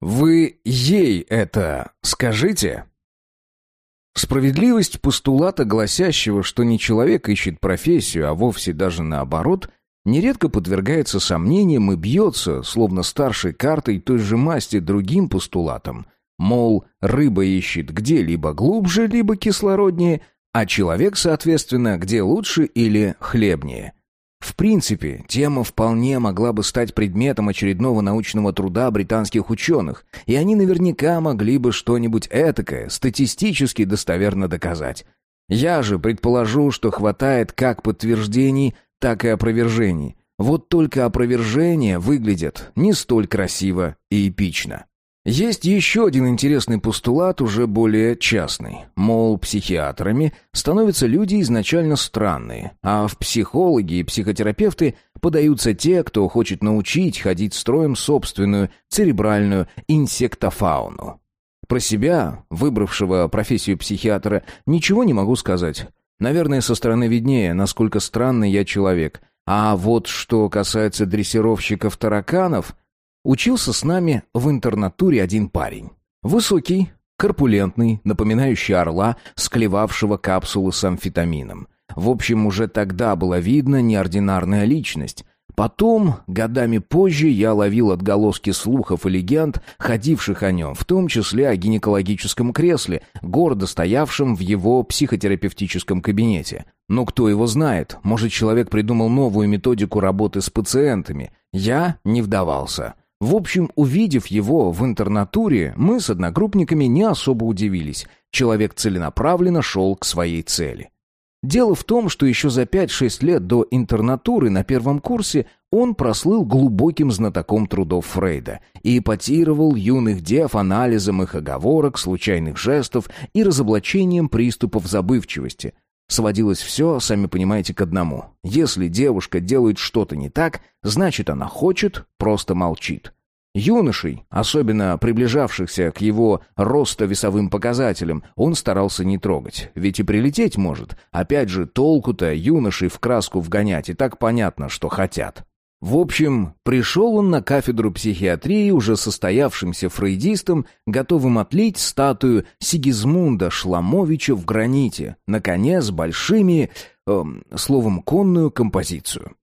Вы ей это скажите? Справедливость постулата, гласящего, что не человек ищет профессию, а вовсе даже наоборот, нередко подвергается сомнениям и бьется, словно старшей картой той же масти другим постулатом. Мол, рыба ищет где либо глубже, либо кислороднее, а человек, соответственно, где лучше или хлебнее. В принципе, тема вполне могла бы стать предметом очередного научного труда британских ученых, и они наверняка могли бы что-нибудь этакое статистически достоверно доказать. Я же предположу, что хватает как подтверждений, так и опровержений. Вот только опровержения выглядят не столь красиво и эпично. Есть еще один интересный постулат, уже более частный. Мол, психиатрами становятся люди изначально странные, а в психологи и психотерапевты подаются те, кто хочет научить ходить строем собственную церебральную инсектофауну. Про себя, выбравшего профессию психиатра, ничего не могу сказать. Наверное, со стороны виднее, насколько странный я человек. А вот что касается дрессировщиков тараканов, Учился с нами в интернатуре один парень. Высокий, корпулентный, напоминающий орла, склевавшего капсулы с амфетамином. В общем, уже тогда была видна неординарная личность. Потом, годами позже, я ловил отголоски слухов и легенд, ходивших о нем, в том числе о гинекологическом кресле, гордо стоявшем в его психотерапевтическом кабинете. Но кто его знает, может, человек придумал новую методику работы с пациентами. Я не вдавался. В общем, увидев его в интернатуре, мы с одногруппниками не особо удивились. Человек целенаправленно шел к своей цели. Дело в том, что еще за 5-6 лет до интернатуры на первом курсе он прослыл глубоким знатоком трудов Фрейда и эпатировал юных дев анализом их оговорок, случайных жестов и разоблачением приступов забывчивости. Сводилось все, сами понимаете, к одному. Если девушка делает что-то не так, значит она хочет, просто молчит. Юношей, особенно приближавшихся к его ростовесовым показателям, он старался не трогать, ведь и прилететь может. Опять же, толку-то юношей в краску вгонять, и так понятно, что хотят. В общем, пришел он на кафедру психиатрии уже состоявшимся фрейдистом, готовым отлить статую Сигизмунда Шламовича в граните, наконец, большими, э, словом, конную композицию.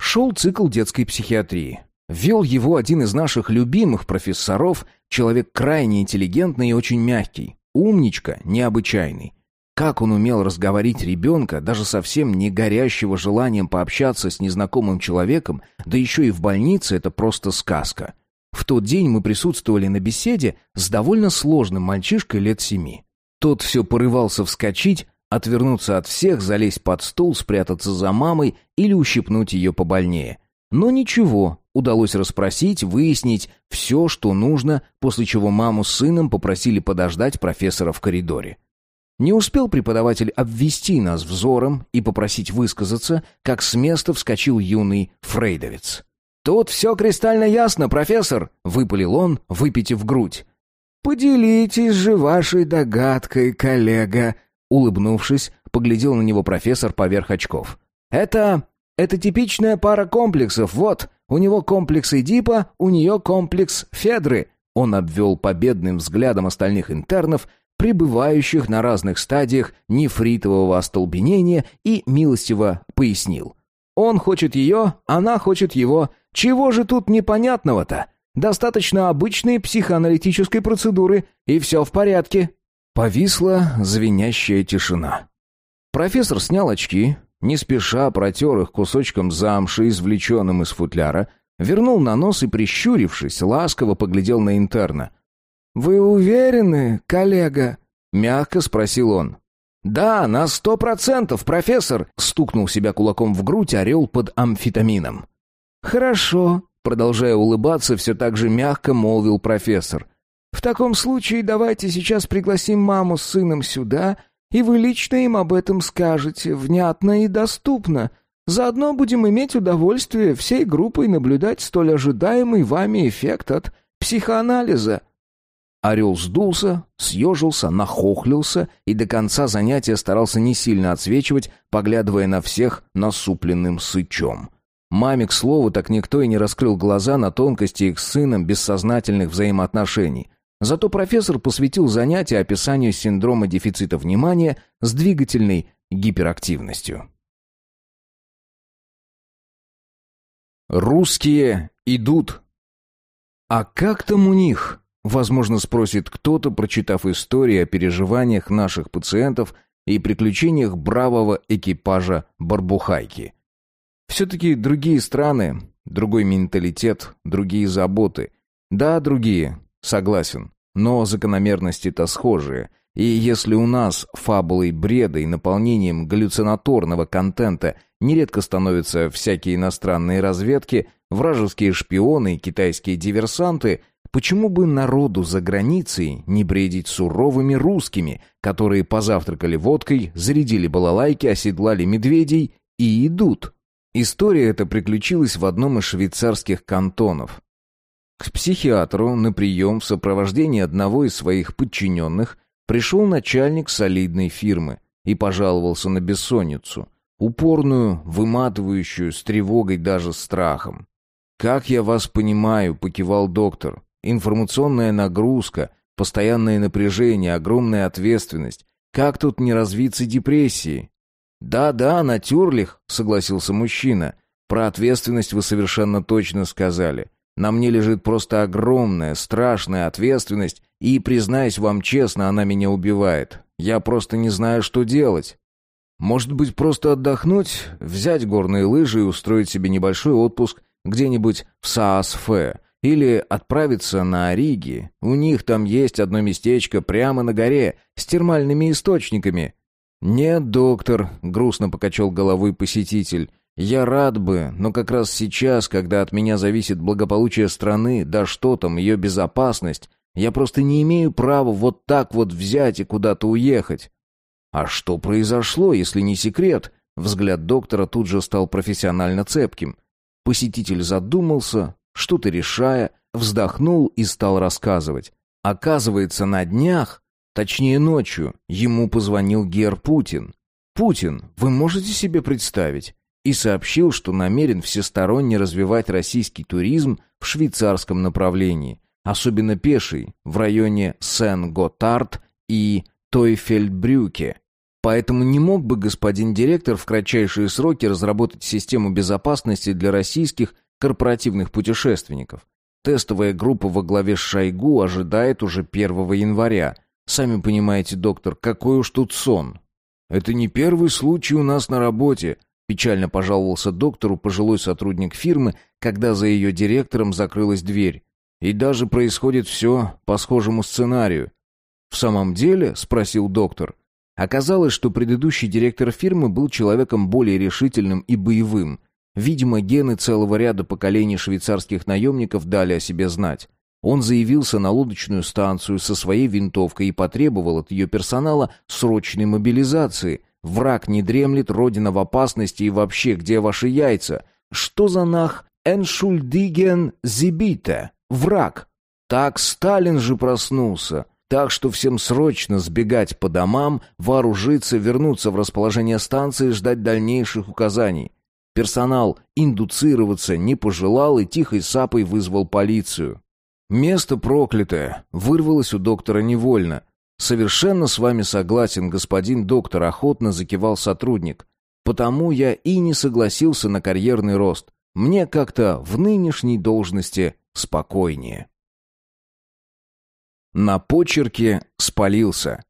Шел цикл детской психиатрии. Вел его один из наших любимых профессоров, человек крайне интеллигентный и очень мягкий, умничка, необычайный. Как он умел разговорить ребенка, даже совсем не горящего желанием пообщаться с незнакомым человеком, да еще и в больнице, это просто сказка. В тот день мы присутствовали на беседе с довольно сложным мальчишкой лет семи. Тот все порывался вскочить, отвернуться от всех, залезть под стол, спрятаться за мамой или ущипнуть ее побольнее. Но ничего, удалось расспросить, выяснить все, что нужно, после чего маму с сыном попросили подождать профессора в коридоре. Не успел преподаватель обвести нас взором и попросить высказаться, как с места вскочил юный фрейдовец. «Тут все кристально ясно, профессор!» — выпалил он, выпитив грудь. «Поделитесь же вашей догадкой, коллега!» Улыбнувшись, поглядел на него профессор поверх очков. «Это... это типичная пара комплексов, вот. У него комплекс Эдипа, у нее комплекс Федры». Он обвел победным взглядом остальных интернов пребывающих на разных стадиях нефритового остолбенения, и милостиво пояснил. «Он хочет ее, она хочет его. Чего же тут непонятного-то? Достаточно обычной психоаналитической процедуры, и все в порядке». Повисла звенящая тишина. Профессор снял очки, не спеша протер их кусочком замши, извлеченным из футляра, вернул на нос и, прищурившись, ласково поглядел на интерна — «Вы уверены, коллега?» — мягко спросил он. «Да, на сто процентов, профессор!» — стукнул себя кулаком в грудь орел под амфетамином. «Хорошо», — продолжая улыбаться, все так же мягко молвил профессор. «В таком случае давайте сейчас пригласим маму с сыном сюда, и вы лично им об этом скажете, внятно и доступно. Заодно будем иметь удовольствие всей группой наблюдать столь ожидаемый вами эффект от психоанализа». Орел сдулся, съежился, нахохлился и до конца занятия старался не сильно отсвечивать, поглядывая на всех насупленным сычом. Маме, к слову, так никто и не раскрыл глаза на тонкости их с сыном бессознательных взаимоотношений. Зато профессор посвятил занятия описанию синдрома дефицита внимания с двигательной гиперактивностью. Русские идут. А как там у них? Возможно, спросит кто-то, прочитав истории о переживаниях наших пациентов и приключениях бравого экипажа Барбухайки. Все-таки другие страны, другой менталитет, другие заботы. Да, другие, согласен, но закономерности-то схожие. И если у нас фабулой бреда и наполнением галлюцинаторного контента нередко становятся всякие иностранные разведки, вражеские шпионы и китайские диверсанты – Почему бы народу за границей не бредить суровыми русскими, которые позавтракали водкой, зарядили балалайки, оседлали медведей и идут? История эта приключилась в одном из швейцарских кантонов. К психиатру на прием в сопровождении одного из своих подчиненных пришел начальник солидной фирмы и пожаловался на бессонницу, упорную, выматывающую, с тревогой даже страхом. «Как я вас понимаю», — покивал доктор. Информационная нагрузка, постоянное напряжение, огромная ответственность. Как тут не развиться депрессии? «Да-да, натюрлих», — согласился мужчина. «Про ответственность вы совершенно точно сказали. На мне лежит просто огромная, страшная ответственность, и, признаюсь вам честно, она меня убивает. Я просто не знаю, что делать». «Может быть, просто отдохнуть, взять горные лыжи и устроить себе небольшой отпуск где-нибудь в Саасфе, или отправиться на Ориги. У них там есть одно местечко прямо на горе с термальными источниками. «Нет, доктор», — грустно покачал головой посетитель. «Я рад бы, но как раз сейчас, когда от меня зависит благополучие страны, да что там, ее безопасность, я просто не имею права вот так вот взять и куда-то уехать». «А что произошло, если не секрет?» Взгляд доктора тут же стал профессионально цепким. Посетитель задумался, что-то решая, вздохнул и стал рассказывать. Оказывается, на днях, точнее ночью, ему позвонил Гер Путин. Путин, вы можете себе представить? И сообщил, что намерен всесторонне развивать российский туризм в швейцарском направлении, особенно пеший, в районе Сен-Готард и Тойфельдбрюке. Поэтому не мог бы господин директор в кратчайшие сроки разработать систему безопасности для российских корпоративных путешественников. Тестовая группа во главе с Шойгу ожидает уже 1 января. Сами понимаете, доктор, какой уж тут сон. Это не первый случай у нас на работе, печально пожаловался доктору пожилой сотрудник фирмы, когда за ее директором закрылась дверь. И даже происходит все по схожему сценарию. В самом деле, спросил доктор. Оказалось, что предыдущий директор фирмы был человеком более решительным и боевым – Видимо, гены целого ряда поколений швейцарских наемников дали о себе знать. Он заявился на лодочную станцию со своей винтовкой и потребовал от ее персонала срочной мобилизации. Враг не дремлет, родина в опасности и вообще, где ваши яйца? Что за нах «Эншульдиген зибите»? Враг. Так Сталин же проснулся. Так что всем срочно сбегать по домам, вооружиться, вернуться в расположение станции и ждать дальнейших указаний. Персонал индуцироваться не пожелал и тихой сапой вызвал полицию. «Место проклятое!» — вырвалось у доктора невольно. «Совершенно с вами согласен, господин доктор», — охотно закивал сотрудник. «Потому я и не согласился на карьерный рост. Мне как-то в нынешней должности спокойнее». На почерке спалился.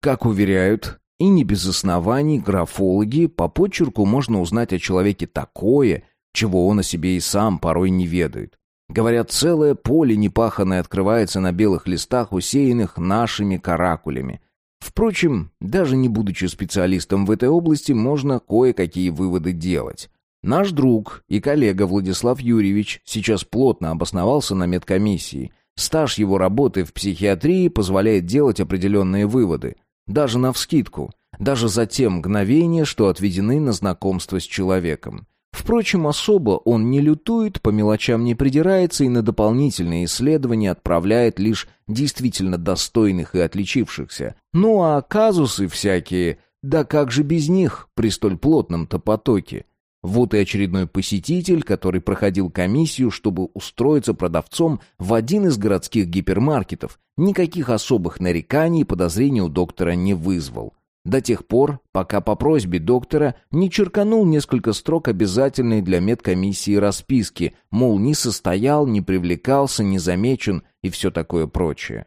Как уверяют, и не без оснований графологи по почерку можно узнать о человеке такое, чего он о себе и сам порой не ведает. Говорят, целое поле непаханное открывается на белых листах, усеянных нашими каракулями. Впрочем, даже не будучи специалистом в этой области, можно кое-какие выводы делать. Наш друг и коллега Владислав Юрьевич сейчас плотно обосновался на медкомиссии. Стаж его работы в психиатрии позволяет делать определенные выводы. Даже навскидку, даже за те мгновения, что отведены на знакомство с человеком. Впрочем, особо он не лютует, по мелочам не придирается и на дополнительные исследования отправляет лишь действительно достойных и отличившихся. Ну а казусы всякие, да как же без них при столь плотном-то потоке? Вот и очередной посетитель, который проходил комиссию, чтобы устроиться продавцом в один из городских гипермаркетов, никаких особых нареканий и подозрений у доктора не вызвал. До тех пор, пока по просьбе доктора не черканул несколько строк обязательной для медкомиссии расписки, мол, не состоял, не привлекался, не замечен и все такое прочее.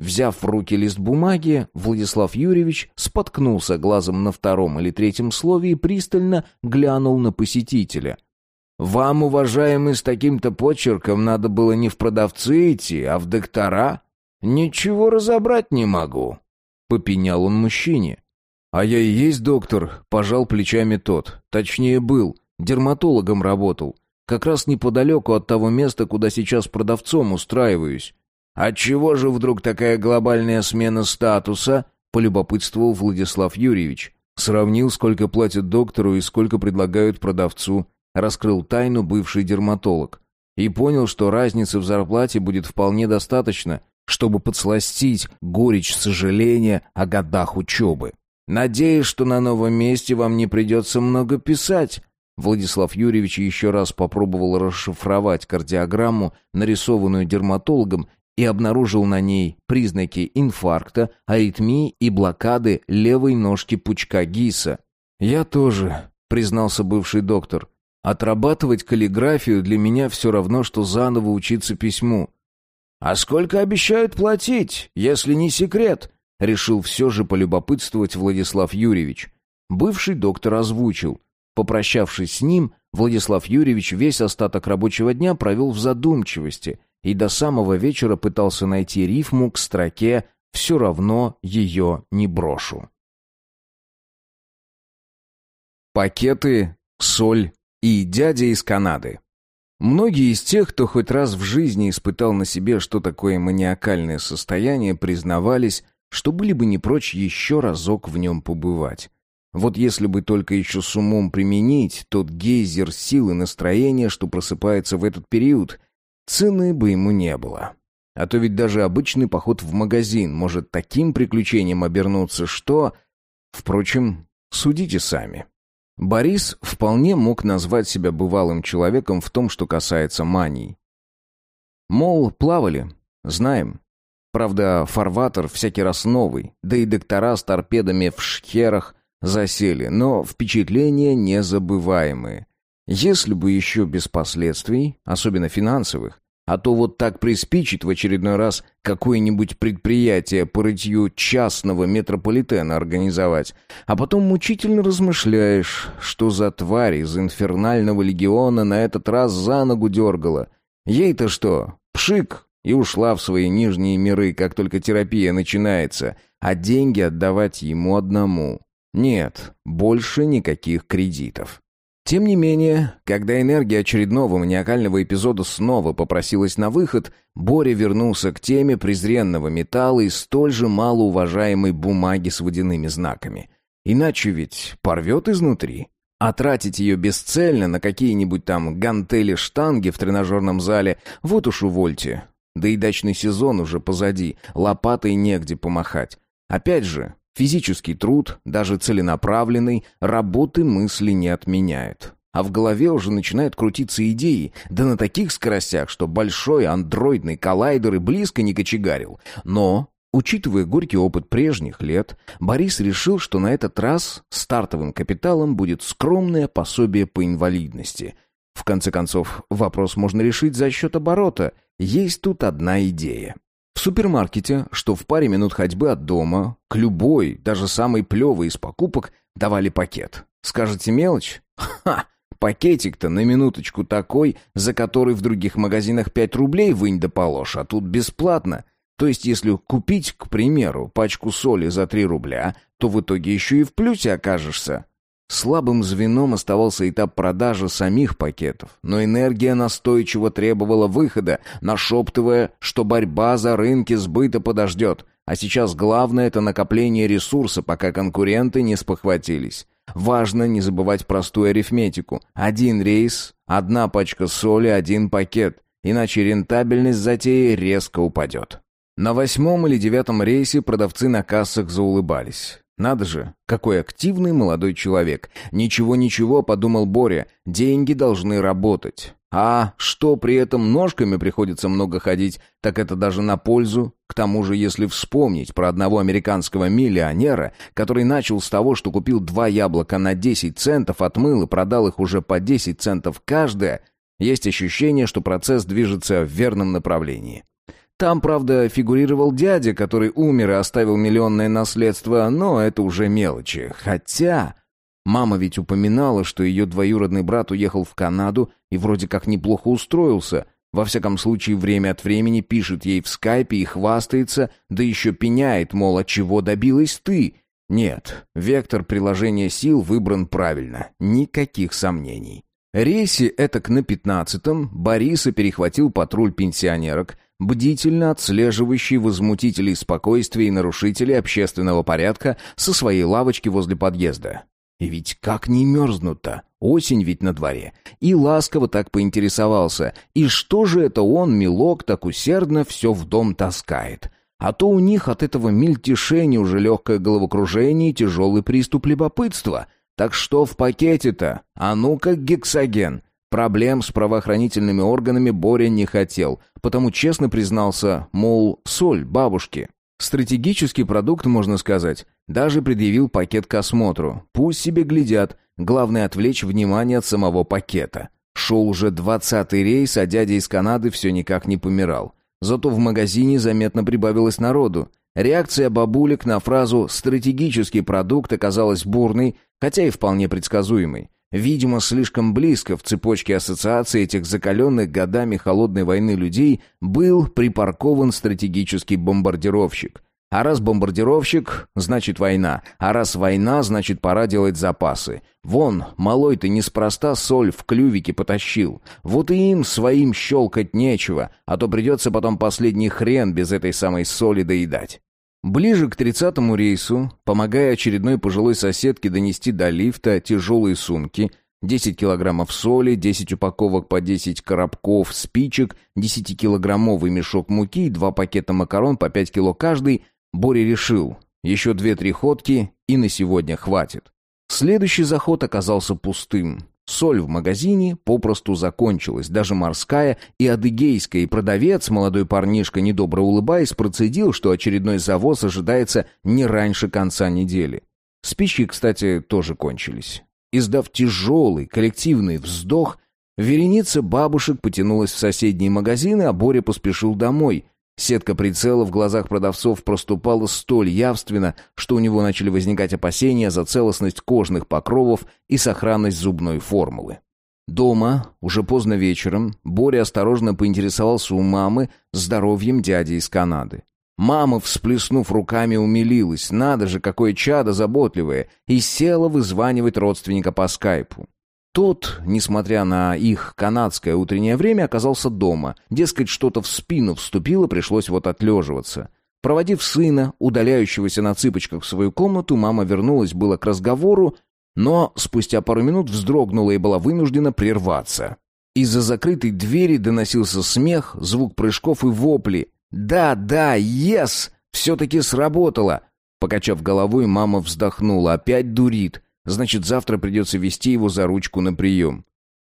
Взяв в руки лист бумаги, Владислав Юрьевич споткнулся глазом на втором или третьем слове и пристально глянул на посетителя. «Вам, уважаемый, с таким-то почерком надо было не в продавцы идти, а в доктора? Ничего разобрать не могу», — попенял он мужчине. «А я и есть доктор», — пожал плечами тот. Точнее, был. Дерматологом работал. Как раз неподалеку от того места, куда сейчас продавцом устраиваюсь. «Отчего же вдруг такая глобальная смена статуса?» — полюбопытствовал Владислав Юрьевич. Сравнил, сколько платят доктору и сколько предлагают продавцу. Раскрыл тайну бывший дерматолог. И понял, что разницы в зарплате будет вполне достаточно, чтобы подсластить горечь сожаления о годах учебы. Надеюсь, что на новом месте вам не придется много писать». Владислав Юрьевич еще раз попробовал расшифровать кардиограмму, нарисованную дерматологом, и обнаружил на ней признаки инфаркта, аритмии и блокады левой ножки пучка Гиса. «Я тоже», — признался бывший доктор. «Отрабатывать каллиграфию для меня все равно, что заново учиться письму». «А сколько обещают платить, если не секрет?» Решил все же полюбопытствовать Владислав Юрьевич. Бывший доктор озвучил. Попрощавшись с ним, Владислав Юрьевич весь остаток рабочего дня провел в задумчивости и до самого вечера пытался найти рифму к строке «все равно ее не брошу». Пакеты, соль и дядя из Канады. Многие из тех, кто хоть раз в жизни испытал на себе, что такое маниакальное состояние, признавались, что были бы не прочь еще разок в нем побывать. Вот если бы только еще с умом применить тот гейзер силы настроения, что просыпается в этот период, цены бы ему не было. А то ведь даже обычный поход в магазин может таким приключением обернуться, что... Впрочем, судите сами. Борис вполне мог назвать себя бывалым человеком в том, что касается маний. Мол, плавали, знаем, Правда, фарватер всякий раз новый, да и доктора с торпедами в шхерах засели, но впечатления незабываемые. Если бы еще без последствий, особенно финансовых, а то вот так приспичит в очередной раз какое-нибудь предприятие по рытью частного метрополитена организовать, а потом мучительно размышляешь, что за тварь из инфернального легиона на этот раз за ногу дергала. Ей-то что, пшик, и ушла в свои нижние миры, как только терапия начинается, а деньги отдавать ему одному. Нет, больше никаких кредитов. Тем не менее, когда энергия очередного маниакального эпизода снова попросилась на выход, Боря вернулся к теме презренного металла и столь же малоуважаемой бумаги с водяными знаками. Иначе ведь порвет изнутри. А тратить ее бесцельно на какие-нибудь там гантели-штанги в тренажерном зале, вот уж увольте. Да и дачный сезон уже позади, лопатой негде помахать. Опять же, физический труд, даже целенаправленный, работы мысли не отменяет. А в голове уже начинают крутиться идеи, да на таких скоростях, что большой андроидный коллайдер и близко не кочегарил. Но, учитывая горький опыт прежних лет, Борис решил, что на этот раз стартовым капиталом будет скромное пособие по инвалидности. В конце концов, вопрос можно решить за счет оборота – есть тут одна идея. В супермаркете, что в паре минут ходьбы от дома, к любой, даже самой плевой из покупок, давали пакет. Скажете мелочь? Ха! Пакетик-то на минуточку такой, за который в других магазинах 5 рублей вынь да положь, а тут бесплатно. То есть, если купить, к примеру, пачку соли за 3 рубля, то в итоге еще и в плюсе окажешься. Слабым звеном оставался этап продажи самих пакетов, но энергия настойчиво требовала выхода, нашептывая, что борьба за рынки сбыта подождет, а сейчас главное это накопление ресурса, пока конкуренты не спохватились. Важно не забывать простую арифметику. Один рейс, одна пачка соли, один пакет, иначе рентабельность затеи резко упадет. На восьмом или девятом рейсе продавцы на кассах заулыбались. Надо же, какой активный молодой человек. Ничего-ничего, подумал Боря, деньги должны работать. А что при этом ножками приходится много ходить, так это даже на пользу. К тому же, если вспомнить про одного американского миллионера, который начал с того, что купил два яблока на 10 центов, отмыл и продал их уже по 10 центов каждое, есть ощущение, что процесс движется в верном направлении. Там, правда, фигурировал дядя, который умер и оставил миллионное наследство, но это уже мелочи. Хотя... Мама ведь упоминала, что ее двоюродный брат уехал в Канаду и вроде как неплохо устроился. Во всяком случае, время от времени пишет ей в скайпе и хвастается, да еще пеняет, мол, от чего добилась ты. Нет, вектор приложения сил выбран правильно, никаких сомнений. Рейсе этак на пятнадцатом Бориса перехватил патруль пенсионерок, бдительно отслеживающий возмутителей спокойствия и нарушителей общественного порядка со своей лавочки возле подъезда. И ведь как не мерзнут-то? Осень ведь на дворе. И ласково так поинтересовался. И что же это он, милок, так усердно все в дом таскает? А то у них от этого мельтешения уже легкое головокружение и тяжелый приступ любопытства. Так что в пакете-то? А ну-ка, гексоген. Проблем с правоохранительными органами Боря не хотел, потому честно признался, мол, соль бабушки. Стратегический продукт, можно сказать. Даже предъявил пакет к осмотру. Пусть себе глядят. Главное отвлечь внимание от самого пакета. Шел уже двадцатый рейс, а дядя из Канады все никак не помирал. Зато в магазине заметно прибавилось народу. Реакция бабулек на фразу «стратегический продукт» оказалась бурной, хотя и вполне предсказуемой. Видимо, слишком близко в цепочке ассоциаций этих закаленных годами холодной войны людей был припаркован стратегический бомбардировщик. А раз бомбардировщик, значит война. А раз война, значит пора делать запасы. Вон, малой ты неспроста соль в клювике потащил. Вот и им своим щелкать нечего, а то придется потом последний хрен без этой самой соли доедать. Ближе к тридцатому рейсу, помогая очередной пожилой соседке донести до лифта тяжелые сумки, 10 килограммов соли, 10 упаковок по 10 коробков спичек, 10-килограммовый мешок муки и два пакета макарон по 5 кило каждый, Боря решил, еще две-три ходки и на сегодня хватит. Следующий заход оказался пустым. Соль в магазине попросту закончилась, даже морская и адыгейская, и продавец, молодой парнишка, недобро улыбаясь, процедил, что очередной завоз ожидается не раньше конца недели. Спички, кстати, тоже кончились. Издав тяжелый коллективный вздох, вереница бабушек потянулась в соседние магазины, а Боря поспешил домой, Сетка прицела в глазах продавцов проступала столь явственно, что у него начали возникать опасения за целостность кожных покровов и сохранность зубной формулы. Дома, уже поздно вечером, Боря осторожно поинтересовался у мамы здоровьем дяди из Канады. Мама, всплеснув руками, умилилась. Надо же, какое чадо заботливое! И села вызванивать родственника по скайпу. Тот, несмотря на их канадское утреннее время, оказался дома. Дескать, что-то в спину вступило, пришлось вот отлеживаться. Проводив сына, удаляющегося на цыпочках в свою комнату, мама вернулась было к разговору, но спустя пару минут вздрогнула и была вынуждена прерваться. Из-за закрытой двери доносился смех, звук прыжков и вопли. «Да, да, ес! Все-таки сработало!» Покачав головой, мама вздохнула. «Опять дурит!» Значит, завтра придется вести его за ручку на прием.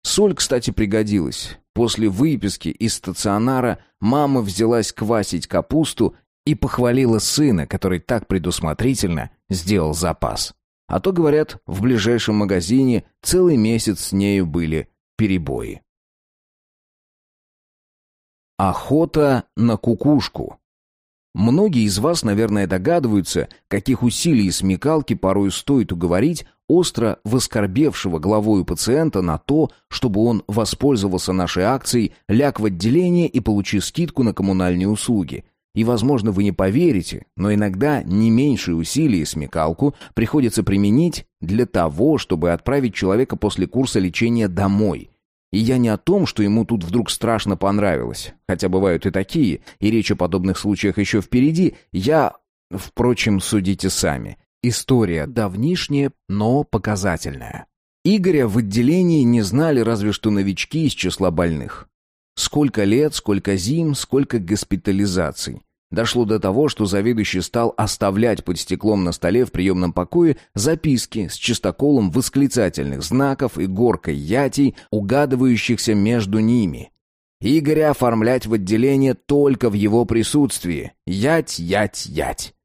Соль, кстати, пригодилась. После выписки из стационара мама взялась квасить капусту и похвалила сына, который так предусмотрительно сделал запас. А то, говорят, в ближайшем магазине целый месяц с нею были перебои. Охота на кукушку Многие из вас, наверное, догадываются, каких усилий и смекалки порой стоит уговорить остро воскорбевшего главою пациента на то, чтобы он воспользовался нашей акцией «Ляг в отделение и получи скидку на коммунальные услуги». И, возможно, вы не поверите, но иногда не меньшие усилия и смекалку приходится применить для того, чтобы отправить человека после курса лечения домой – и я не о том, что ему тут вдруг страшно понравилось, хотя бывают и такие, и речь о подобных случаях еще впереди, я... Впрочем, судите сами. История давнишняя, но показательная. Игоря в отделении не знали разве что новички из числа больных. Сколько лет, сколько зим, сколько госпитализаций. Дошло до того, что заведующий стал оставлять под стеклом на столе в приемном покое записки с чистоколом восклицательных знаков и горкой ятий, угадывающихся между ними. Игоря оформлять в отделение только в его присутствии. Ять, ять, ять.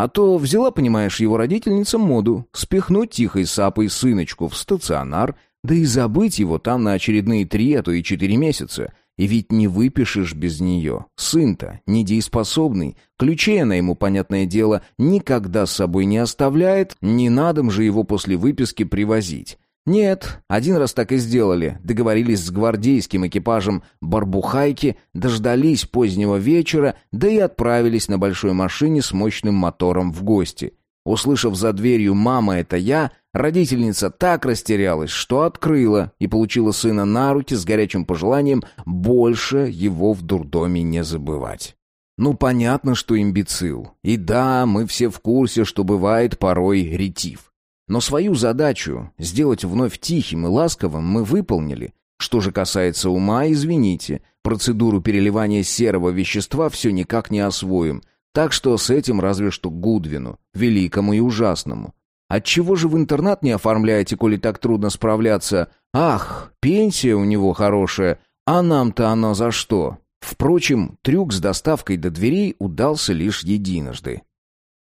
А то взяла, понимаешь, его родительница моду спихнуть тихой сапой сыночку в стационар, да и забыть его там на очередные три, а то и четыре месяца. И ведь не выпишешь без нее. Сын-то недееспособный, ключей она ему, понятное дело, никогда с собой не оставляет, не надо же его после выписки привозить. Нет, один раз так и сделали. Договорились с гвардейским экипажем Барбухайки, дождались позднего вечера, да и отправились на большой машине с мощным мотором в гости. Услышав за дверью «мама, это я», родительница так растерялась, что открыла и получила сына на руки с горячим пожеланием больше его в дурдоме не забывать. Ну, понятно, что имбецил. И да, мы все в курсе, что бывает порой ретив. Но свою задачу сделать вновь тихим и ласковым мы выполнили. Что же касается ума, извините, процедуру переливания серого вещества все никак не освоим, так что с этим разве что Гудвину, великому и ужасному. Отчего же в интернат не оформляете, коли так трудно справляться? Ах, пенсия у него хорошая, а нам-то она за что? Впрочем, трюк с доставкой до дверей удался лишь единожды.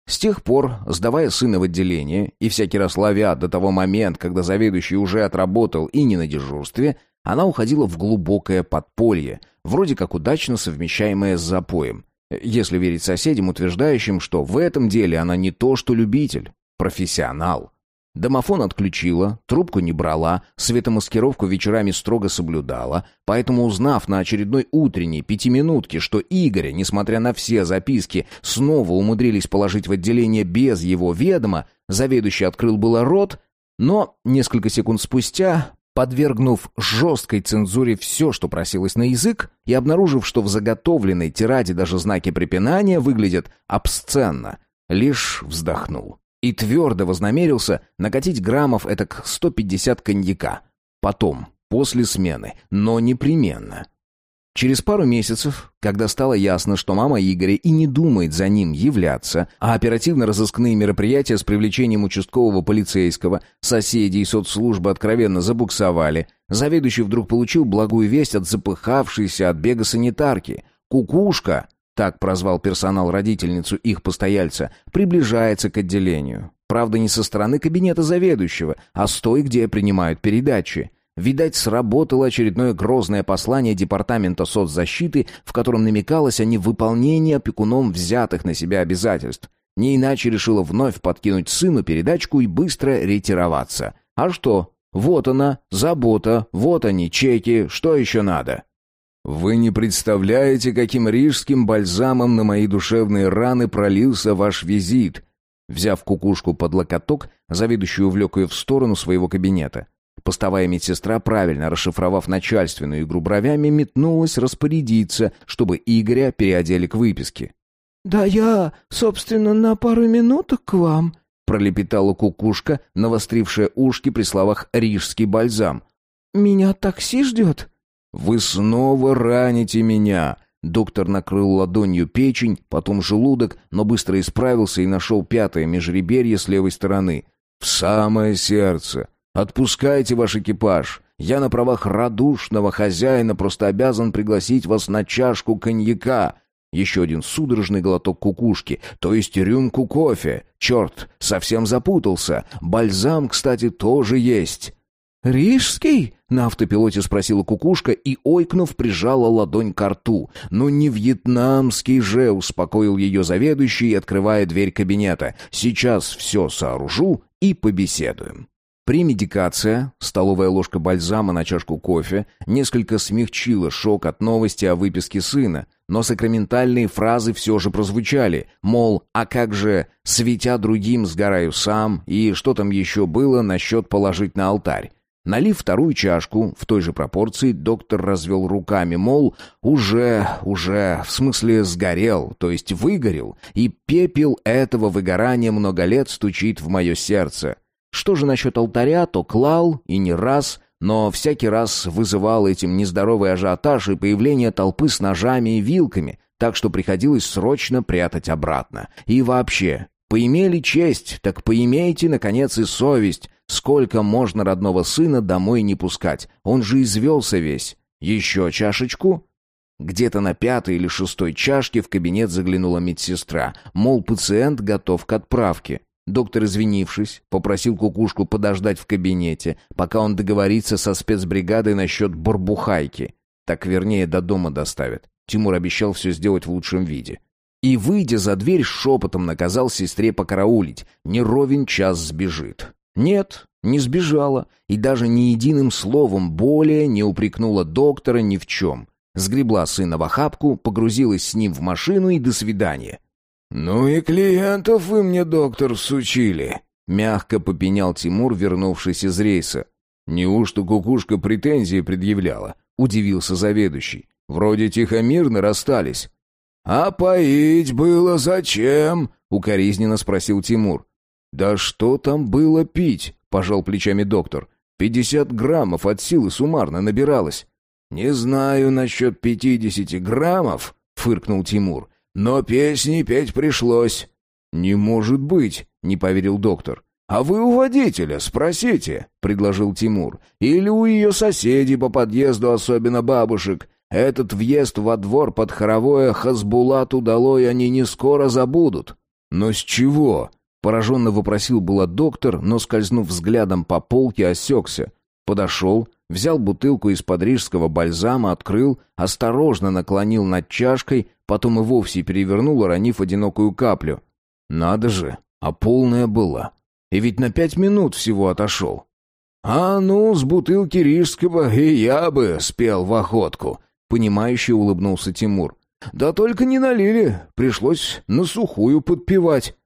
С тех пор, сдавая сына в отделение, и всякий раз ловя до того момента, когда заведующий уже отработал и не на дежурстве, она уходила в глубокое подполье, вроде как удачно совмещаемое с запоем. Если верить соседям, утверждающим, что в этом деле она не то что любитель, профессионал. Домофон отключила, трубку не брала, светомаскировку вечерами строго соблюдала, поэтому, узнав на очередной утренней пятиминутке, что Игоря, несмотря на все записки, снова умудрились положить в отделение без его ведома, заведующий открыл было рот, но несколько секунд спустя, подвергнув жесткой цензуре все, что просилось на язык, и обнаружив, что в заготовленной тираде даже знаки препинания выглядят обсценно, лишь вздохнул и твердо вознамерился накатить граммов этак 150 коньяка. Потом, после смены, но непременно. Через пару месяцев, когда стало ясно, что мама Игоря и не думает за ним являться, а оперативно-розыскные мероприятия с привлечением участкового полицейского, соседей и соцслужбы откровенно забуксовали, заведующий вдруг получил благую весть от запыхавшейся от бега санитарки. «Кукушка!» Так прозвал персонал родительницу их постояльца, приближается к отделению. Правда, не со стороны кабинета заведующего, а с той, где принимают передачи. Видать, сработало очередное грозное послание Департамента соцзащиты, в котором намекалось о невыполнении опекуном взятых на себя обязательств. Не иначе решила вновь подкинуть сыну передачку и быстро ретироваться. А что? Вот она, забота, вот они, чеки, что еще надо? Вы не представляете, каким рижским бальзамом на мои душевные раны пролился ваш визит. Взяв кукушку под локоток, заведующий увлек ее в сторону своего кабинета. Постовая медсестра, правильно расшифровав начальственную игру бровями, метнулась распорядиться, чтобы Игоря переодели к выписке. «Да я, собственно, на пару минуток к вам», — пролепетала кукушка, навострившая ушки при словах «рижский бальзам». «Меня такси ждет?» «Вы снова раните меня!» Доктор накрыл ладонью печень, потом желудок, но быстро исправился и нашел пятое межреберье с левой стороны. «В самое сердце! Отпускайте ваш экипаж! Я на правах радушного хозяина просто обязан пригласить вас на чашку коньяка!» Еще один судорожный глоток кукушки, то есть рюмку кофе. Черт, совсем запутался. Бальзам, кстати, тоже есть. «Рижский?» — на автопилоте спросила кукушка и, ойкнув, прижала ладонь к рту. «Ну не вьетнамский же!» — успокоил ее заведующий, открывая дверь кабинета. «Сейчас все сооружу и побеседуем». Премедикация, столовая ложка бальзама на чашку кофе, несколько смягчила шок от новости о выписке сына, но сакраментальные фразы все же прозвучали, мол, а как же «светя другим, сгораю сам» и что там еще было насчет положить на алтарь. Налив вторую чашку в той же пропорции, доктор развел руками, мол, уже, уже, в смысле сгорел, то есть выгорел, и пепел этого выгорания много лет стучит в мое сердце. Что же насчет алтаря, то клал, и не раз, но всякий раз вызывал этим нездоровый ажиотаж и появление толпы с ножами и вилками, так что приходилось срочно прятать обратно. И вообще, поимели честь, так поимейте, наконец, и совесть. Сколько можно родного сына домой не пускать? Он же извелся весь. Еще чашечку?» Где-то на пятой или шестой чашке в кабинет заглянула медсестра, мол, пациент готов к отправке. Доктор, извинившись, попросил кукушку подождать в кабинете, пока он договорится со спецбригадой насчет бурбухайки. Так вернее, до дома доставят. Тимур обещал все сделать в лучшем виде. И, выйдя за дверь, шепотом наказал сестре покараулить. Не ровен час сбежит. Нет, не сбежала. И даже ни единым словом более не упрекнула доктора ни в чем. Сгребла сына в охапку, погрузилась с ним в машину и до свидания. «Ну и клиентов вы мне, доктор, сучили», — мягко попенял Тимур, вернувшись из рейса. «Неужто кукушка претензии предъявляла?» — удивился заведующий. «Вроде тихо-мирно расстались». «А поить было зачем?» — укоризненно спросил Тимур. «Да что там было пить?» — пожал плечами доктор. «Пятьдесят граммов от силы суммарно набиралось». «Не знаю насчет пятидесяти граммов», — фыркнул Тимур. Но песни петь пришлось. Не может быть, не поверил доктор. А вы у водителя спросите, предложил Тимур. Или у ее соседей по подъезду, особенно бабушек. Этот въезд во двор под хоровое Хазбулат удалой они не скоро забудут. Но с чего? Пораженно вопросил было доктор, но, скользнув взглядом по полке, осекся. Подошел, взял бутылку из-под рижского бальзама, открыл, осторожно наклонил над чашкой, потом и вовсе перевернул, уронив одинокую каплю. Надо же, а полная была. И ведь на пять минут всего отошел. «А ну, с бутылки рижского и я бы спел в охотку», — понимающе улыбнулся Тимур. «Да только не налили, пришлось на сухую подпевать».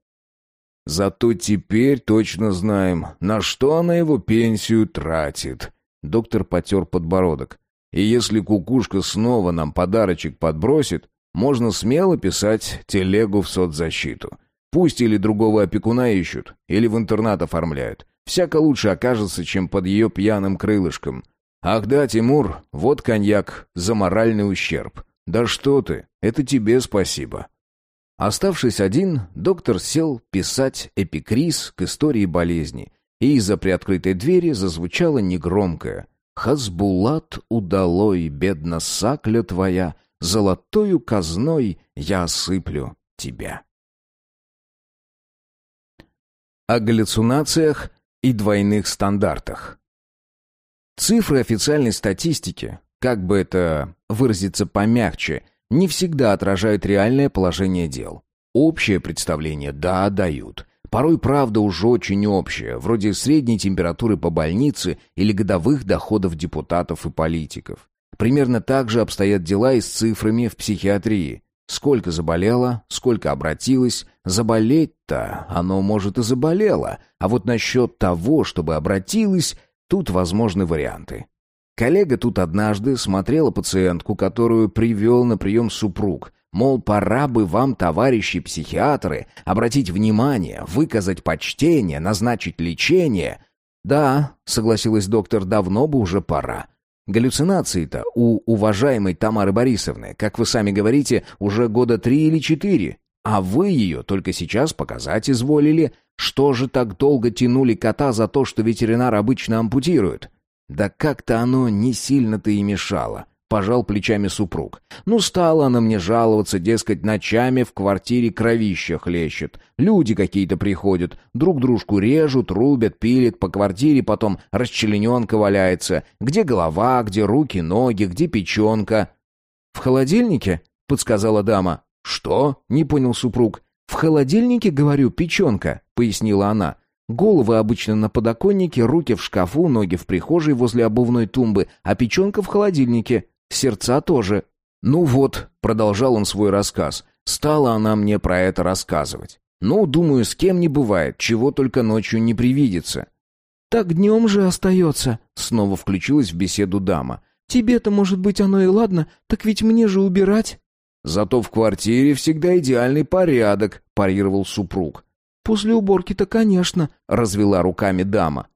«Зато теперь точно знаем, на что она его пенсию тратит», Доктор потер подбородок. И если кукушка снова нам подарочек подбросит, можно смело писать телегу в соцзащиту. Пусть или другого опекуна ищут, или в интернат оформляют. Всяко лучше окажется, чем под ее пьяным крылышком. Ах да, Тимур, вот коньяк за моральный ущерб. Да что ты, это тебе спасибо. Оставшись один, доктор сел писать эпикриз к истории болезни и из-за приоткрытой двери зазвучало негромкое «Хазбулат удалой, бедна сакля твоя, золотою казной я осыплю тебя». О галлюцинациях и двойных стандартах. Цифры официальной статистики, как бы это выразиться помягче, не всегда отражают реальное положение дел. Общее представление, да, дают, Порой правда уж очень общая, вроде средней температуры по больнице или годовых доходов депутатов и политиков. Примерно так же обстоят дела и с цифрами в психиатрии. Сколько заболело, сколько обратилось. Заболеть-то оно, может, и заболело. А вот насчет того, чтобы обратилось, тут возможны варианты. Коллега тут однажды смотрела пациентку, которую привел на прием супруг, Мол, пора бы вам, товарищи психиатры, обратить внимание, выказать почтение, назначить лечение. Да, согласилась доктор, давно бы уже пора. Галлюцинации-то у уважаемой Тамары Борисовны, как вы сами говорите, уже года три или четыре. А вы ее только сейчас показать изволили. Что же так долго тянули кота за то, что ветеринар обычно ампутирует? Да как-то оно не сильно-то и мешало. Пожал плечами супруг. Ну, стала она мне жаловаться, дескать, ночами в квартире кровища хлещет. Люди какие-то приходят, друг дружку режут, рубят, пилят, по квартире потом расчлененка валяется. Где голова, где руки, ноги, где печенка. «В холодильнике?» — подсказала дама. «Что?» — не понял супруг. «В холодильнике, говорю, печенка», — пояснила она. Головы обычно на подоконнике, руки в шкафу, ноги в прихожей возле обувной тумбы, а печенка в холодильнике. Сердца тоже. Ну вот, продолжал он свой рассказ. Стала она мне про это рассказывать. Ну, думаю, с кем не бывает, чего только ночью не привидится. Так днем же остается, снова включилась в беседу дама. Тебе-то, может быть, оно и ладно, так ведь мне же убирать. Зато в квартире всегда идеальный порядок, парировал супруг. После уборки-то, конечно, развела руками дама.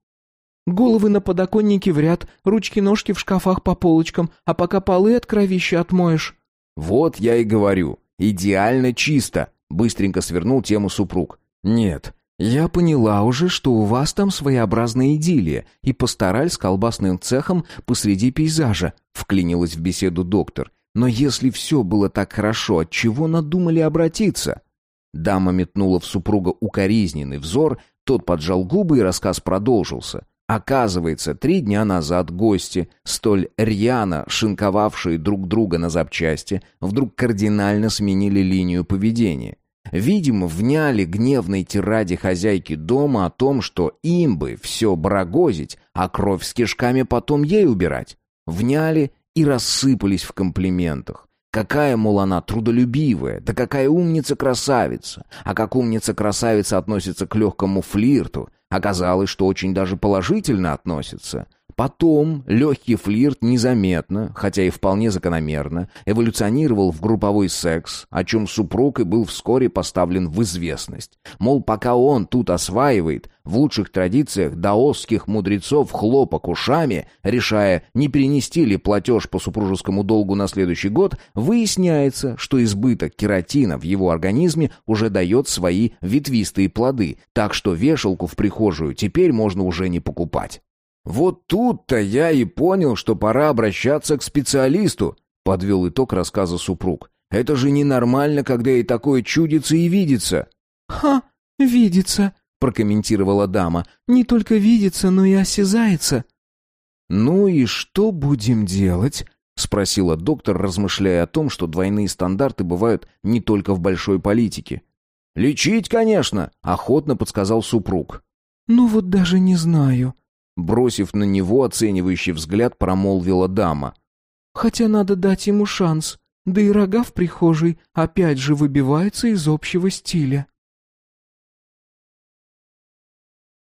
Головы на подоконнике в ряд, ручки-ножки в шкафах по полочкам, а пока полы от кровища отмоешь». «Вот я и говорю. идеально чисто», — быстренько свернул тему супруг. «Нет, я поняла уже, что у вас там своеобразная идиллия, и пастораль с колбасным цехом посреди пейзажа», — вклинилась в беседу доктор. «Но если все было так хорошо, от чего надумали обратиться?» Дама метнула в супруга укоризненный взор, тот поджал губы, и рассказ продолжился. Оказывается, три дня назад гости, столь рьяно шинковавшие друг друга на запчасти, вдруг кардинально сменили линию поведения. Видимо, вняли гневной тираде хозяйки дома о том, что им бы все брагозить, а кровь с кишками потом ей убирать. Вняли и рассыпались в комплиментах. Какая, мол, она трудолюбивая, да какая умница-красавица. А как умница-красавица относится к легкому флирту, оказалось, что очень даже положительно относится. Потом легкий флирт незаметно, хотя и вполне закономерно, эволюционировал в групповой секс, о чем супруг и был вскоре поставлен в известность. Мол, пока он тут осваивает, в лучших традициях даосских мудрецов хлопок ушами, решая, не перенести ли платеж по супружескому долгу на следующий год, выясняется, что избыток кератина в его организме уже дает свои ветвистые плоды, так что вешалку в прихожую теперь можно уже не покупать. «Вот тут-то я и понял, что пора обращаться к специалисту», — подвел итог рассказа супруг. «Это же ненормально, когда и такое чудится и видится». «Ха, видится», — прокомментировала дама. «Не только видится, но и осязается». «Ну и что будем делать?» — спросила доктор, размышляя о том, что двойные стандарты бывают не только в большой политике. «Лечить, конечно», — охотно подсказал супруг. «Ну вот даже не знаю», Бросив на него оценивающий взгляд, промолвила дама. «Хотя надо дать ему шанс, да и рога в прихожей опять же выбиваются из общего стиля».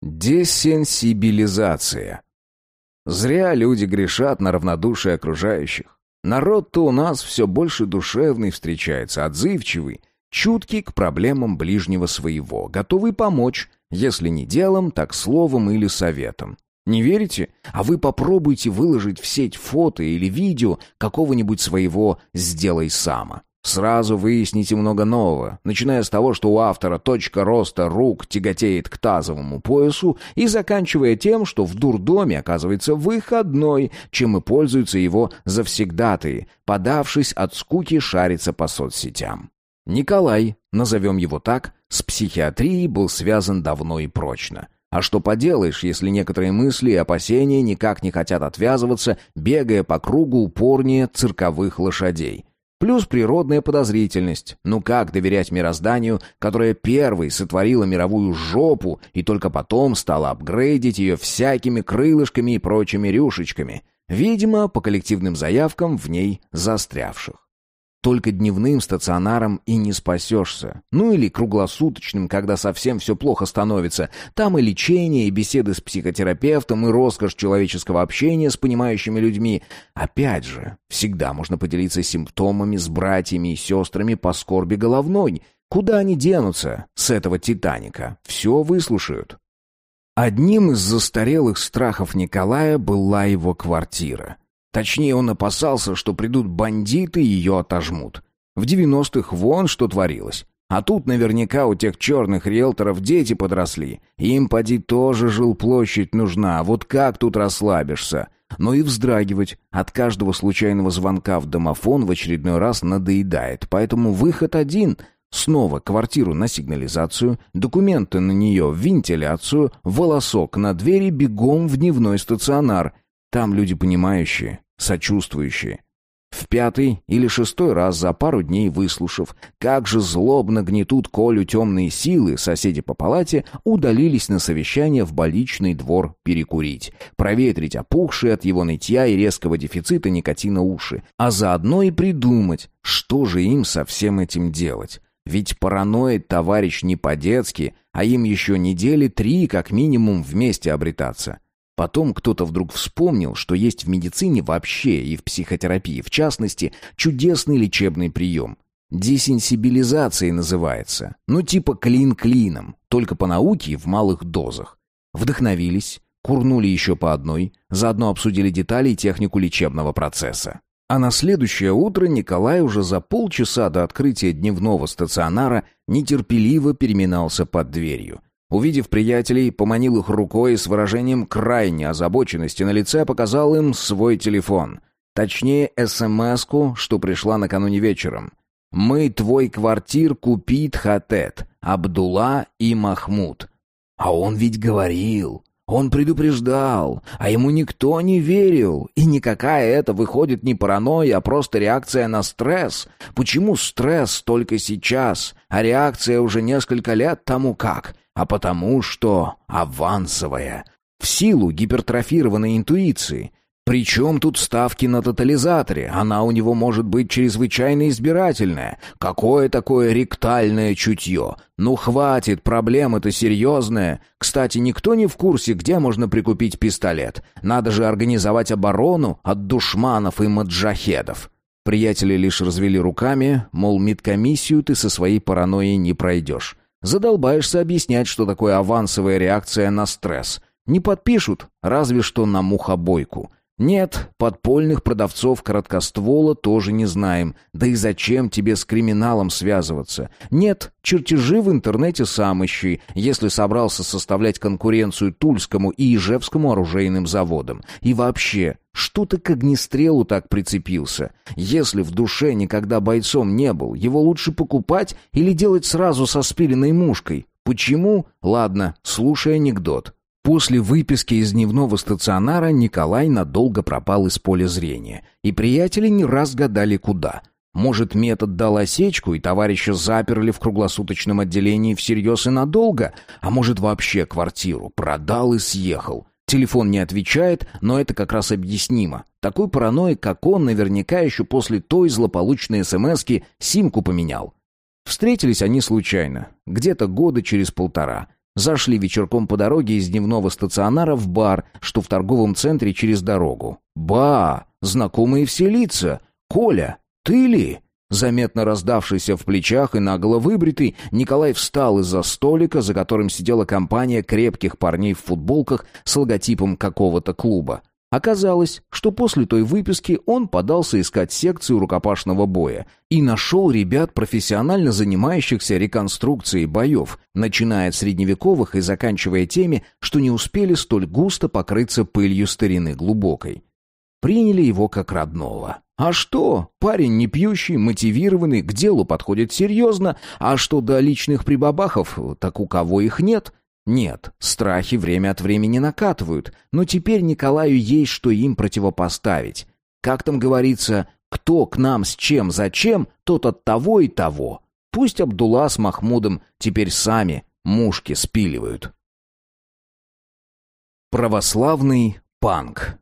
Десенсибилизация. Зря люди грешат на равнодушие окружающих. Народ-то у нас все больше душевный встречается, отзывчивый, чуткий к проблемам ближнего своего, готовый помочь, если не делом, так словом или советом. Не верите? А вы попробуйте выложить в сеть фото или видео какого-нибудь своего «сделай сама». Сразу выясните много нового, начиная с того, что у автора точка роста рук тяготеет к тазовому поясу и заканчивая тем, что в дурдоме оказывается выходной, чем и пользуются его завсегдатые, подавшись от скуки шариться по соцсетям. Николай, назовем его так, с психиатрией был связан давно и прочно – а что поделаешь, если некоторые мысли и опасения никак не хотят отвязываться, бегая по кругу упорнее цирковых лошадей? Плюс природная подозрительность. Ну как доверять мирозданию, которое первой сотворило мировую жопу и только потом стало апгрейдить ее всякими крылышками и прочими рюшечками? Видимо, по коллективным заявкам в ней застрявших. Только дневным стационаром и не спасешься. Ну или круглосуточным, когда совсем все плохо становится. Там и лечение, и беседы с психотерапевтом, и роскошь человеческого общения с понимающими людьми. Опять же, всегда можно поделиться симптомами с братьями и сестрами по скорби головной. Куда они денутся с этого «Титаника»? Все выслушают. Одним из застарелых страхов Николая была его квартира. Точнее, он опасался, что придут бандиты и ее отожмут. В девяностых вон что творилось. А тут наверняка у тех черных риэлторов дети подросли. Им, поди, тоже жилплощадь нужна. Вот как тут расслабишься? Но и вздрагивать от каждого случайного звонка в домофон в очередной раз надоедает. Поэтому выход один — Снова квартиру на сигнализацию, документы на нее в вентиляцию, волосок на двери бегом в дневной стационар. Там люди понимающие, сочувствующие. В пятый или шестой раз за пару дней выслушав, как же злобно гнетут Колю темные силы, соседи по палате удалились на совещание в больничный двор перекурить, проветрить опухшие от его нытья и резкого дефицита никотина уши, а заодно и придумать, что же им со всем этим делать. Ведь параноид товарищ не по-детски, а им еще недели три как минимум вместе обретаться. Потом кто-то вдруг вспомнил, что есть в медицине вообще и в психотерапии, в частности, чудесный лечебный прием. Десенсибилизацией называется. Ну типа клин клином, только по науке и в малых дозах. Вдохновились, курнули еще по одной, заодно обсудили детали и технику лечебного процесса. А на следующее утро Николай уже за полчаса до открытия дневного стационара нетерпеливо переминался под дверью. Увидев приятелей, поманил их рукой и с выражением крайней озабоченности на лице показал им свой телефон. Точнее, СМС-ку, что пришла накануне вечером. «Мы твой квартир купит хатет. Абдулла и Махмуд». А он ведь говорил, он предупреждал, а ему никто не верил. И никакая это выходит не паранойя, а просто реакция на стресс. Почему стресс только сейчас, а реакция уже несколько лет тому как? А потому что авансовая. В силу гипертрофированной интуиции. Причем тут ставки на тотализаторе? Она у него может быть чрезвычайно избирательная. Какое такое ректальное чутье? Ну хватит, проблема-то серьезная. Кстати, никто не в курсе, где можно прикупить пистолет. Надо же организовать оборону от душманов и маджахедов. Приятели лишь развели руками, мол, медкомиссию ты со своей паранойей не пройдешь. Задолбаешься объяснять, что такое авансовая реакция на стресс. Не подпишут, разве что на мухобойку. Нет, подпольных продавцов короткоствола тоже не знаем. Да и зачем тебе с криминалом связываться? Нет, чертежи в интернете сам ищи, если собрался составлять конкуренцию Тульскому и Ижевскому оружейным заводам. И вообще, что ты к огнестрелу так прицепился? Если в душе никогда бойцом не был, его лучше покупать или делать сразу со спиленной мушкой? Почему? Ладно, слушай анекдот. После выписки из дневного стационара Николай надолго пропал из поля зрения, и приятели не раз гадали куда. Может, метод дал осечку, и товарища заперли в круглосуточном отделении всерьез и надолго, а может, вообще квартиру продал и съехал. Телефон не отвечает, но это как раз объяснимо. Такой параноик, как он, наверняка еще после той злополучной СМСки симку поменял. Встретились они случайно, где-то года через полтора – Зашли вечерком по дороге из дневного стационара в бар, что в торговом центре через дорогу. «Ба! Знакомые все лица! Коля, ты ли?» Заметно раздавшийся в плечах и нагло выбритый, Николай встал из-за столика, за которым сидела компания крепких парней в футболках с логотипом какого-то клуба. Оказалось, что после той выписки он подался искать секцию рукопашного боя и нашел ребят, профессионально занимающихся реконструкцией боев, начиная от средневековых и заканчивая теми, что не успели столь густо покрыться пылью старины глубокой. Приняли его как родного. А что? Парень не пьющий, мотивированный, к делу подходит серьезно, а что до личных прибабахов, так у кого их нет – нет, страхи время от времени накатывают, но теперь Николаю есть что им противопоставить. Как там говорится, кто к нам с чем зачем, тот от того и того. Пусть Абдулла с Махмудом теперь сами мушки спиливают. Православный панк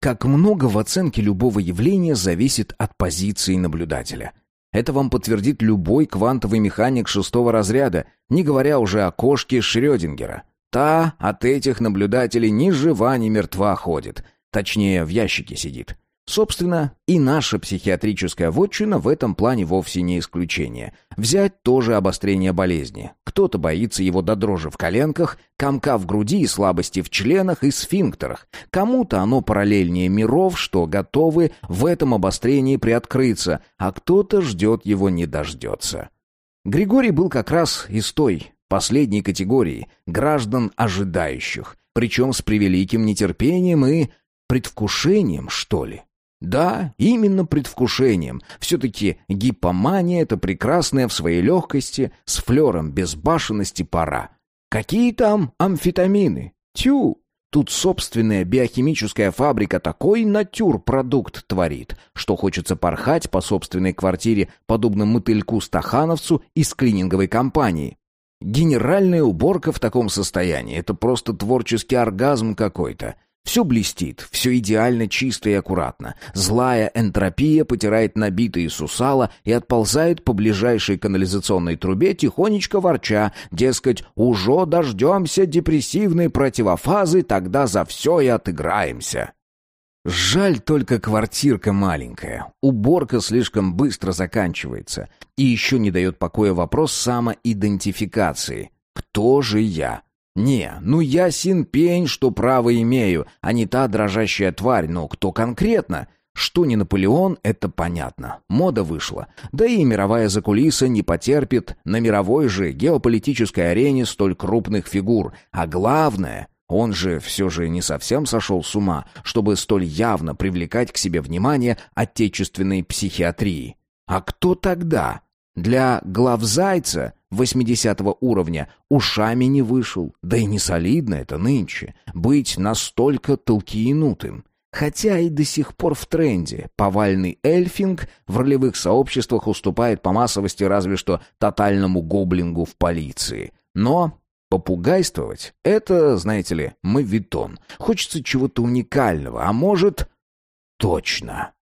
Как много в оценке любого явления зависит от позиции наблюдателя – это вам подтвердит любой квантовый механик шестого разряда, не говоря уже о кошке Шрёдингера. Та от этих наблюдателей ни жива, ни мертва ходит. Точнее, в ящике сидит. Собственно, и наша психиатрическая вотчина в этом плане вовсе не исключение. Взять тоже обострение болезни. Кто-то боится его до дрожи в коленках, комка в груди и слабости в членах и сфинктерах. Кому-то оно параллельнее миров, что готовы в этом обострении приоткрыться, а кто-то ждет его не дождется. Григорий был как раз из той, последней категории, граждан ожидающих, причем с превеликим нетерпением и предвкушением, что ли. Да, именно предвкушением. Все-таки гипомания — это прекрасная в своей легкости, с флером безбашенности пора. Какие там амфетамины? Тю! Тут собственная биохимическая фабрика такой натюр-продукт творит, что хочется порхать по собственной квартире, подобно мотыльку-стахановцу из клининговой компании. Генеральная уборка в таком состоянии — это просто творческий оргазм какой-то. Все блестит, все идеально чисто и аккуратно. Злая энтропия потирает набитые сусала и отползает по ближайшей канализационной трубе, тихонечко ворча, дескать, «Уже дождемся депрессивной противофазы, тогда за все и отыграемся». Жаль только квартирка маленькая. Уборка слишком быстро заканчивается. И еще не дает покоя вопрос самоидентификации. Кто же я? «Не, ну ясен пень, что право имею, а не та дрожащая тварь, но кто конкретно? Что не Наполеон, это понятно. Мода вышла. Да и мировая закулиса не потерпит на мировой же геополитической арене столь крупных фигур. А главное, он же все же не совсем сошел с ума, чтобы столь явно привлекать к себе внимание отечественной психиатрии. А кто тогда? Для главзайца 80 уровня ушами не вышел. Да и не солидно это нынче, быть настолько толкиенутым. Хотя и до сих пор в тренде. Повальный эльфинг в ролевых сообществах уступает по массовости разве что тотальному гоблингу в полиции. Но попугайствовать — это, знаете ли, мавитон. Хочется чего-то уникального, а может... Точно.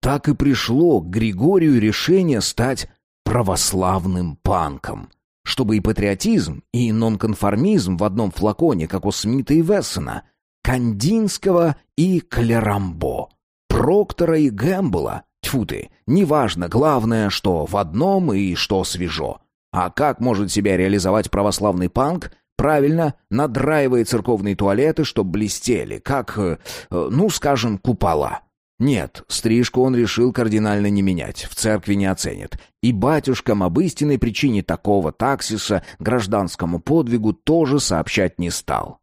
Так и пришло к Григорию решение стать православным панком. Чтобы и патриотизм, и нонконформизм в одном флаконе, как у Смита и Вессона — Кандинского и Клерамбо, Проктора и Гэмбла. Тьфу ты, неважно, главное, что в одном и что свежо. А как может себя реализовать православный панк? Правильно, надраивая церковные туалеты, чтоб блестели, как, э, ну, скажем, купола. Нет, стрижку он решил кардинально не менять, в церкви не оценят. И батюшкам об истинной причине такого таксиса гражданскому подвигу тоже сообщать не стал.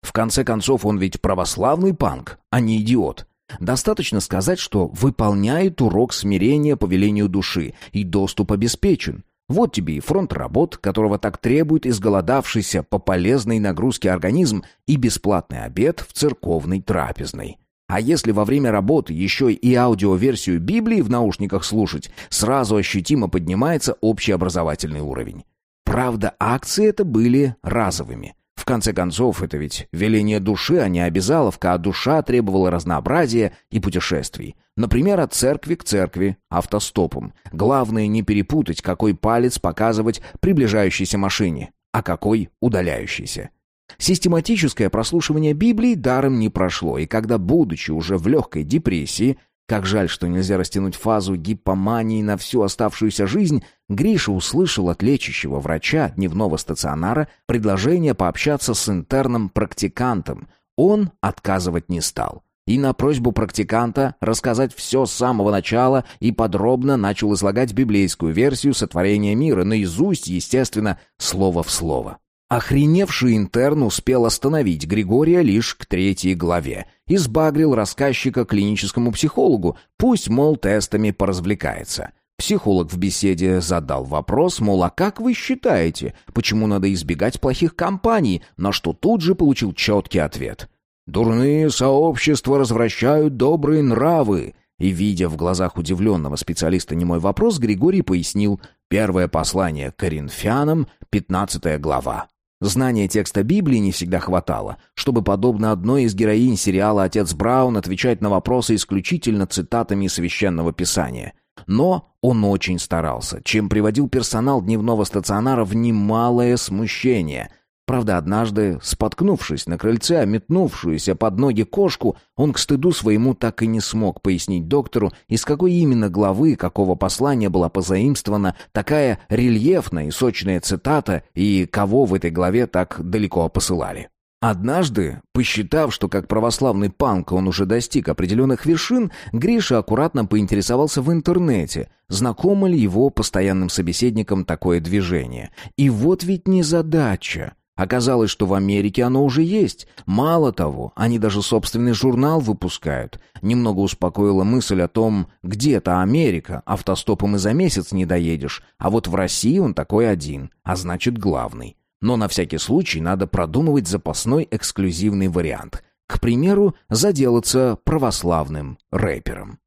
В конце концов, он ведь православный панк, а не идиот. Достаточно сказать, что выполняет урок смирения по велению души, и доступ обеспечен. Вот тебе и фронт работ, которого так требует изголодавшийся по полезной нагрузке организм, и бесплатный обед в церковной трапезной. А если во время работы еще и аудиоверсию Библии в наушниках слушать, сразу ощутимо поднимается общеобразовательный уровень. Правда, акции это были разовыми. В конце концов, это ведь веление души, а не обязаловка, а душа требовала разнообразия и путешествий. Например, от церкви к церкви, автостопом. Главное не перепутать, какой палец показывать приближающейся машине, а какой удаляющейся. Систематическое прослушивание Библии даром не прошло, и когда, будучи уже в легкой депрессии, как жаль, что нельзя растянуть фазу гипомании на всю оставшуюся жизнь, Гриша услышал от лечащего врача дневного стационара предложение пообщаться с интерном-практикантом. Он отказывать не стал. И на просьбу практиканта рассказать все с самого начала и подробно начал излагать библейскую версию сотворения мира, наизусть, естественно, слово в слово. Охреневший интерн успел остановить Григория лишь к третьей главе и сбагрил рассказчика клиническому психологу, пусть, мол, тестами поразвлекается. Психолог в беседе задал вопрос, мол, а как вы считаете, почему надо избегать плохих компаний, на что тут же получил четкий ответ. «Дурные сообщества развращают добрые нравы». И, видя в глазах удивленного специалиста немой вопрос, Григорий пояснил «Первое послание Коринфянам, пятнадцатая глава». Знания текста Библии не всегда хватало, чтобы, подобно одной из героинь сериала «Отец Браун», отвечать на вопросы исключительно цитатами священного писания. Но он очень старался, чем приводил персонал дневного стационара в немалое смущение – Правда, однажды, споткнувшись на крыльце, метнувшуюся под ноги кошку, он к стыду своему так и не смог пояснить доктору, из какой именно главы какого послания была позаимствована такая рельефная и сочная цитата и кого в этой главе так далеко посылали. Однажды, посчитав, что как православный панк он уже достиг определенных вершин, Гриша аккуратно поинтересовался в интернете, знакомо ли его постоянным собеседникам такое движение. И вот ведь незадача. Оказалось, что в Америке оно уже есть. Мало того, они даже собственный журнал выпускают. Немного успокоила мысль о том, где-то Америка, автостопом и за месяц не доедешь, а вот в России он такой один, а значит главный. Но на всякий случай надо продумывать запасной эксклюзивный вариант. К примеру, заделаться православным рэпером.